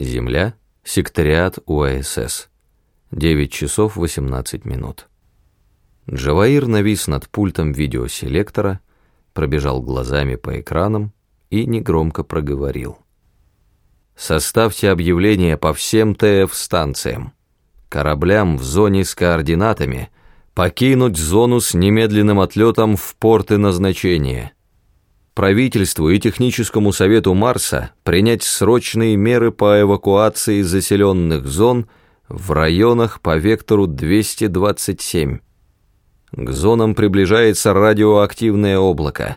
Земля, секретариат УАСС. 9 часов 18 минут. Джаваир навис над пультом видеоселектора, пробежал глазами по экранам и негромко проговорил. «Составьте объявление по всем ТФ-станциям. Кораблям в зоне с координатами покинуть зону с немедленным отлетом в порты назначения» правительству и техническому совету Марса принять срочные меры по эвакуации заселенных зон в районах по вектору 227. К зонам приближается радиоактивное облако.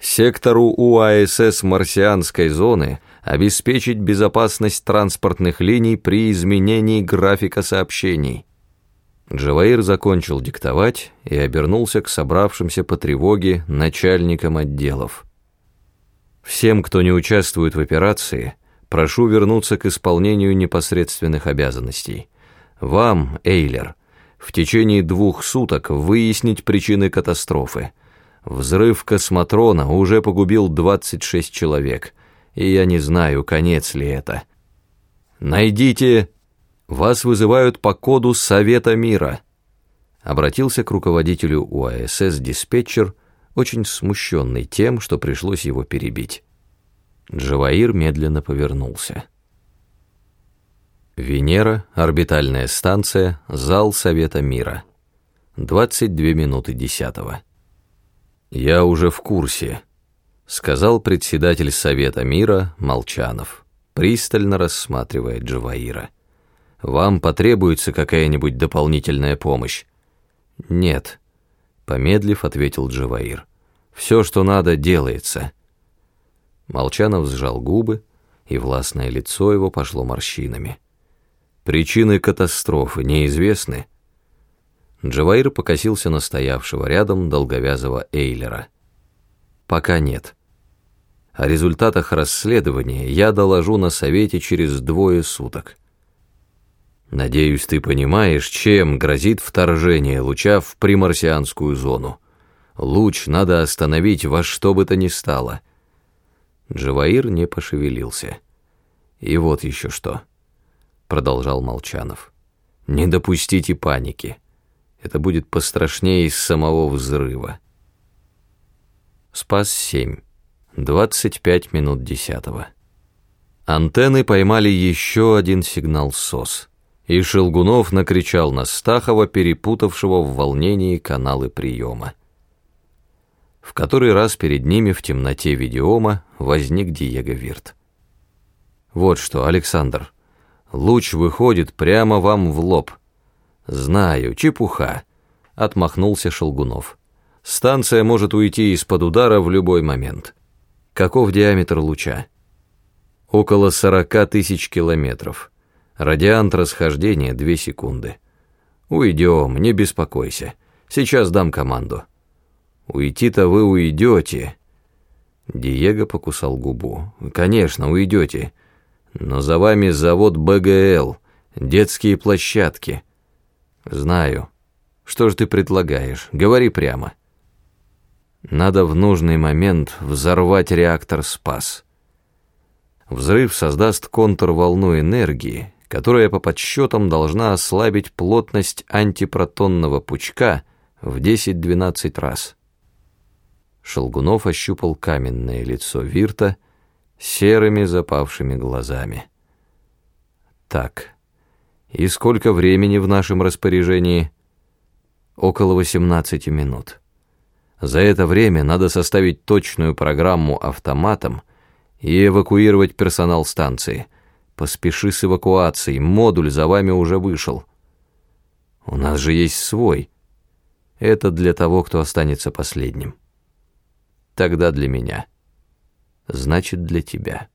Сектору УАСС марсианской зоны обеспечить безопасность транспортных линий при изменении графика сообщений. Джаваир закончил диктовать и обернулся к собравшимся по тревоге начальникам отделов. Всем, кто не участвует в операции, прошу вернуться к исполнению непосредственных обязанностей. Вам, Эйлер, в течение двух суток выяснить причины катастрофы. Взрыв космотрона уже погубил 26 человек, и я не знаю, конец ли это. Найдите вас вызывают по коду Совета мира. Обратился к руководителю УАСС диспетчер, очень смущенный тем, что пришлось его перебить. Джаваир медленно повернулся. Венера, орбитальная станция, зал Совета мира. 22 минуты десятого. «Я уже в курсе», — сказал председатель Совета мира Молчанов, пристально рассматривая Джаваира. Вам потребуется какая-нибудь дополнительная помощь?» «Нет», — помедлив, ответил Джаваир. «Все, что надо, делается». Молчанов сжал губы, и властное лицо его пошло морщинами. «Причины катастрофы неизвестны?» Джаваир покосился на стоявшего рядом долговязого Эйлера. «Пока нет. О результатах расследования я доложу на совете через двое суток». Надеюсь, ты понимаешь, чем грозит вторжение луча в примарсианскую зону. Луч надо остановить во что бы то ни стало. Джаваир не пошевелился. И вот еще что, продолжал Молчанов. Не допустите паники. Это будет пострашнее из самого взрыва. Спас 7. 25 минут десятого. Антенны поймали еще один сигнал СОС и Шелгунов накричал на Стахова, перепутавшего в волнении каналы приема. В который раз перед ними в темноте видеома возник Диего Вирт. «Вот что, Александр, луч выходит прямо вам в лоб». «Знаю, чепуха», — отмахнулся Шелгунов. «Станция может уйти из-под удара в любой момент». «Каков диаметр луча?» «Около сорока тысяч километров». Радиант расхождения две секунды. Уйдем, не беспокойся. Сейчас дам команду. Уйти-то вы уйдете. Диего покусал губу. Конечно, уйдете. Но за вами завод БГЛ, детские площадки. Знаю. Что же ты предлагаешь? Говори прямо. Надо в нужный момент взорвать реактор «Спас». Взрыв создаст контрволну энергии, которая по подсчетам должна ослабить плотность антипротонного пучка в 10-12 раз. Шелгунов ощупал каменное лицо Вирта серыми запавшими глазами. Так, и сколько времени в нашем распоряжении? Около 18 минут. За это время надо составить точную программу автоматом и эвакуировать персонал станции – Поспеши с эвакуацией, модуль за вами уже вышел. У нас же есть свой. Это для того, кто останется последним. Тогда для меня. Значит, для тебя».